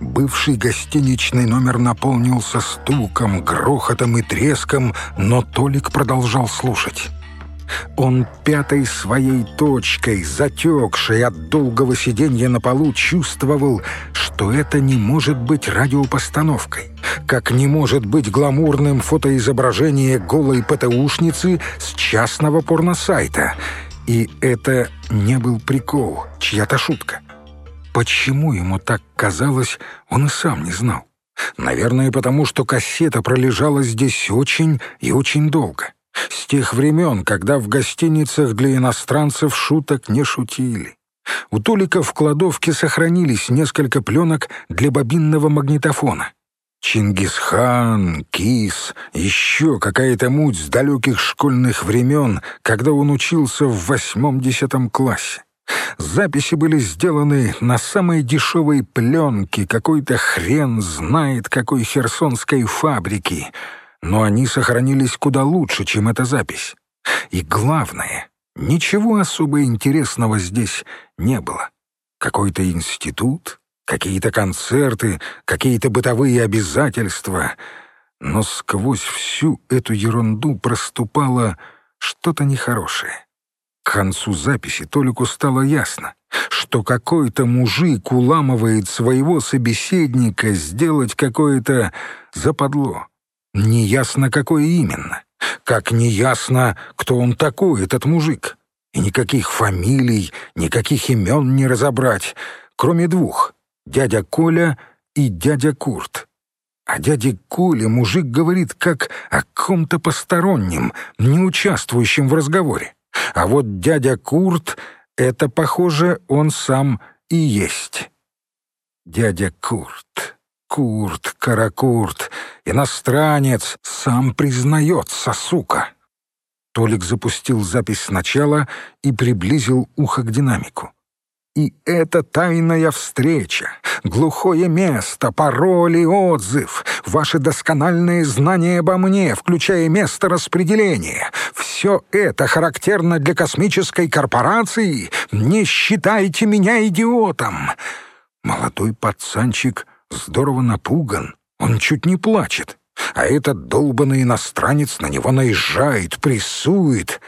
Бывший гостиничный номер наполнился стуком, грохотом и треском, но Толик продолжал слушать. Он пятой своей точкой, затекшей от долгого сиденья на полу, чувствовал, что это не может быть радиопостановкой, как не может быть гламурным фотоизображение голой ПТУшницы с частного порносайта. И это не был прикол, чья-то шутка. Почему ему так казалось, он и сам не знал. Наверное, потому что кассета пролежала здесь очень и очень долго. С тех времен, когда в гостиницах для иностранцев шуток не шутили. У Толика в кладовке сохранились несколько пленок для бобинного магнитофона. Чингисхан, Кис, еще какая-то муть с далеких школьных времен, когда он учился в восьмом-десятом классе. Записи были сделаны на самой дешевой пленке какой-то хрен знает какой херсонской фабрики, но они сохранились куда лучше, чем эта запись. И главное, ничего особо интересного здесь не было. Какой-то институт, какие-то концерты, какие-то бытовые обязательства. Но сквозь всю эту ерунду проступало что-то нехорошее. К концу записи Толику стало ясно, что какой-то мужик уламывает своего собеседника сделать какое-то западло. Неясно, какое именно. Как неясно, кто он такой, этот мужик. И никаких фамилий, никаких имен не разобрать, кроме двух — дядя Коля и дядя Курт. А дяде Коле мужик говорит как о ком-то постороннем, не участвующем в разговоре. А вот дядя Курт — это, похоже, он сам и есть. Дядя Курт, Курт, Каракурт, иностранец, сам признается, сука. Толик запустил запись сначала и приблизил ухо к динамику. И это тайная встреча, глухое место, пароль и отзыв, ваше доскональное знание обо мне, включая место распределения. Все это характерно для космической корпорации. Не считайте меня идиотом. Молодой пацанчик здорово напуган. Он чуть не плачет. А этот долбанный иностранец на него наезжает, прессует.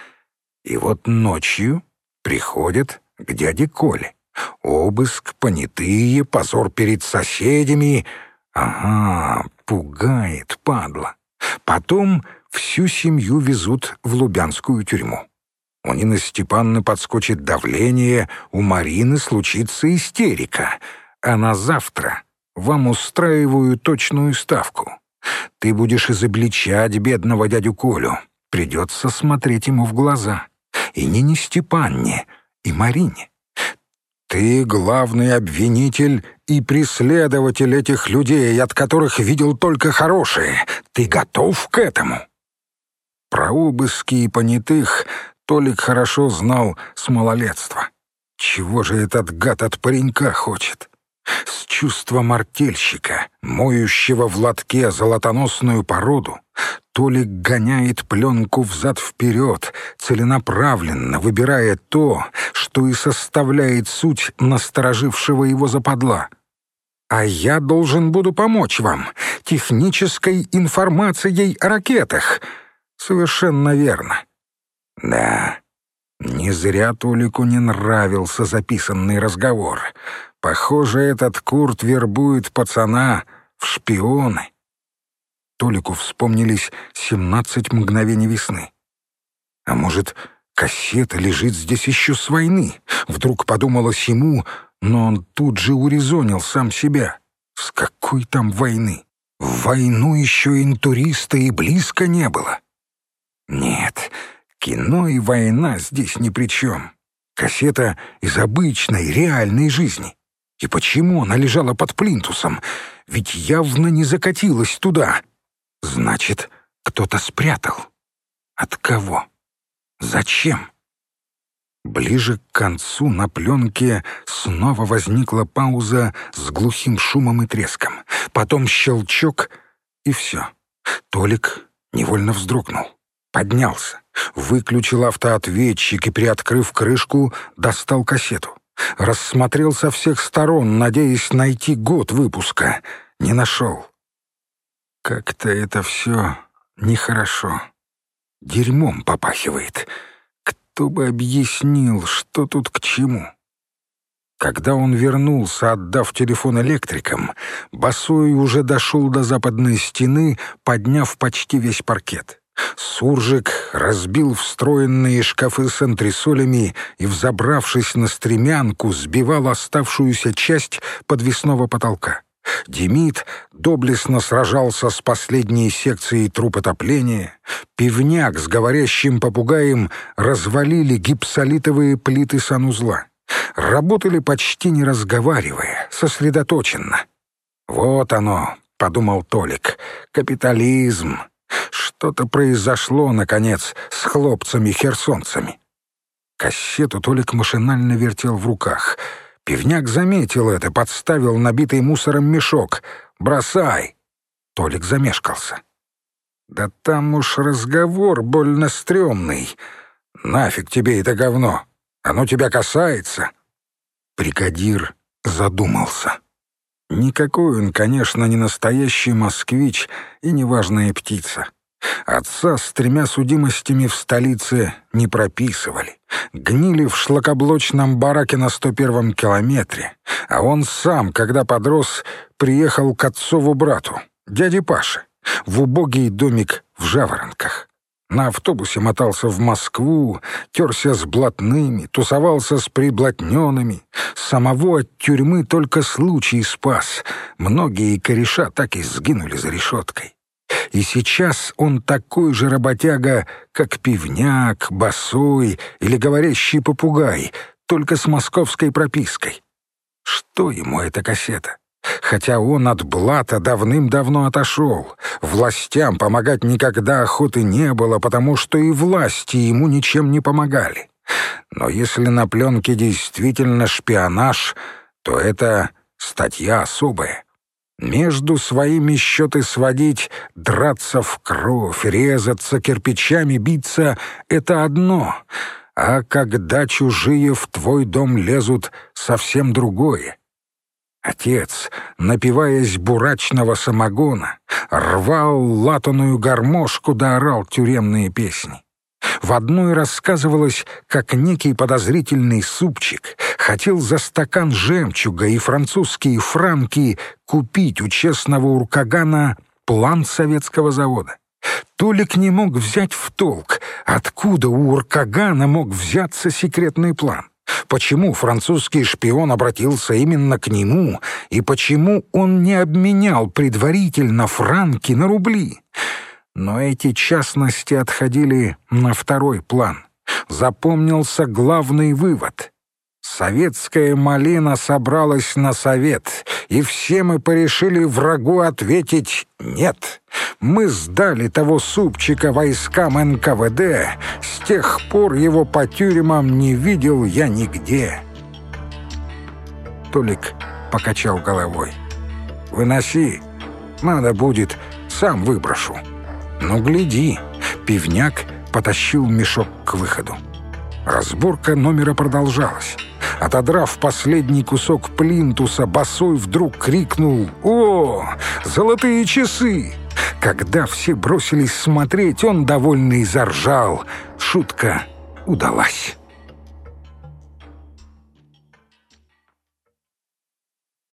И вот ночью приходят к дяде Коле. Обыск, понятые, позор перед соседями. Ага, пугает, падла. Потом всю семью везут в Лубянскую тюрьму. У Нины Степанны подскочит давление, у Марины случится истерика. А на завтра вам устраиваю точную ставку. Ты будешь изобличать бедного дядю Колю. Придется смотреть ему в глаза. И Нине Степанне, и Марине. Ты главный обвинитель и преследователь этих людей, от которых видел только хорошие. Ты готов к этому?» Про обыски и понятых Толик хорошо знал с малолетства. Чего же этот гад от паренька хочет? С чувством артельщика, моющего в лотке золотоносную породу, Толик гоняет пленку взад-вперед, целенаправленно выбирая то, что и составляет суть насторожившего его западла. «А я должен буду помочь вам технической информацией о ракетах». «Совершенно верно». «Да, не зря Толику не нравился записанный разговор. Похоже, этот Курт вербует пацана в шпионы». Толику вспомнились семнадцать мгновений весны. А может, кассета лежит здесь еще с войны? Вдруг подумалось ему, но он тут же урезонил сам себя. С какой там войны? В войну еще интуриста и близко не было. Нет, кино и война здесь ни при чем. Кассета из обычной, реальной жизни. И почему она лежала под плинтусом? Ведь явно не закатилась туда. Значит, кто-то спрятал. От кого? Зачем? Ближе к концу на пленке снова возникла пауза с глухим шумом и треском. Потом щелчок, и все. Толик невольно вздрогнул. Поднялся, выключил автоответчик и, приоткрыв крышку, достал кассету. Рассмотрел со всех сторон, надеясь найти год выпуска. Не нашел. Как-то это все нехорошо. Дерьмом попахивает. Кто бы объяснил, что тут к чему? Когда он вернулся, отдав телефон электрикам, Басой уже дошел до западной стены, подняв почти весь паркет. Суржик разбил встроенные шкафы с антресолями и, взобравшись на стремянку, сбивал оставшуюся часть подвесного потолка. Демид доблестно сражался с последней секцией трупотопления. Пивняк с говорящим попугаем развалили гипсолитовые плиты санузла. Работали почти не разговаривая, сосредоточенно. «Вот оно», — подумал Толик, — «капитализм. Что-то произошло, наконец, с хлопцами-херсонцами». Кассету Толик машинально вертел в руках — Пивняк заметил это, подставил набитый мусором мешок. «Бросай!» Толик замешкался. «Да там уж разговор больно стрёмный. Нафиг тебе это говно? Оно тебя касается?» Бригадир задумался. Никакой он, конечно, не настоящий москвич и неважная птица. Отца с тремя судимостями в столице не прописывали. Гнили в шлакоблочном бараке на 101-м километре. А он сам, когда подрос, приехал к отцову брату, дяде Паше, в убогий домик в Жаворонках. На автобусе мотался в Москву, терся с блатными, тусовался с приблотненными. Самого от тюрьмы только случай спас. Многие кореша так и сгинули за решеткой. И сейчас он такой же работяга, как пивняк, босой или говорящий попугай, только с московской пропиской. Что ему эта кассета? Хотя он от блата давным-давно отошел. Властям помогать никогда охоты не было, потому что и власти ему ничем не помогали. Но если на пленке действительно шпионаж, то это статья особая. Между своими счеты сводить, драться в кровь, резаться, кирпичами биться — это одно, а когда чужие в твой дом лезут — совсем другое. Отец, напиваясь бурачного самогона, рвал латаную гармошку да орал тюремные песни. В одной рассказывалось, как некий подозрительный супчик хотел за стакан жемчуга и французские франки купить у честного уркагана план советского завода. Толик не мог взять в толк, откуда у уркагана мог взяться секретный план. Почему французский шпион обратился именно к нему, и почему он не обменял предварительно франки на рубли? Но эти частности отходили на второй план. Запомнился главный вывод. Советская малина собралась на совет, и все мы порешили врагу ответить «нет». Мы сдали того супчика войскам НКВД, с тех пор его по тюрьмам не видел я нигде. Толик покачал головой. «Выноси, надо будет, сам выброшу». Но гляди, пивняк потащил мешок к выходу. Разборка номера продолжалась. Отодрав последний кусок плинтуса, Босой вдруг крикнул «О, золотые часы!» Когда все бросились смотреть, он, довольный, заржал. Шутка удалась.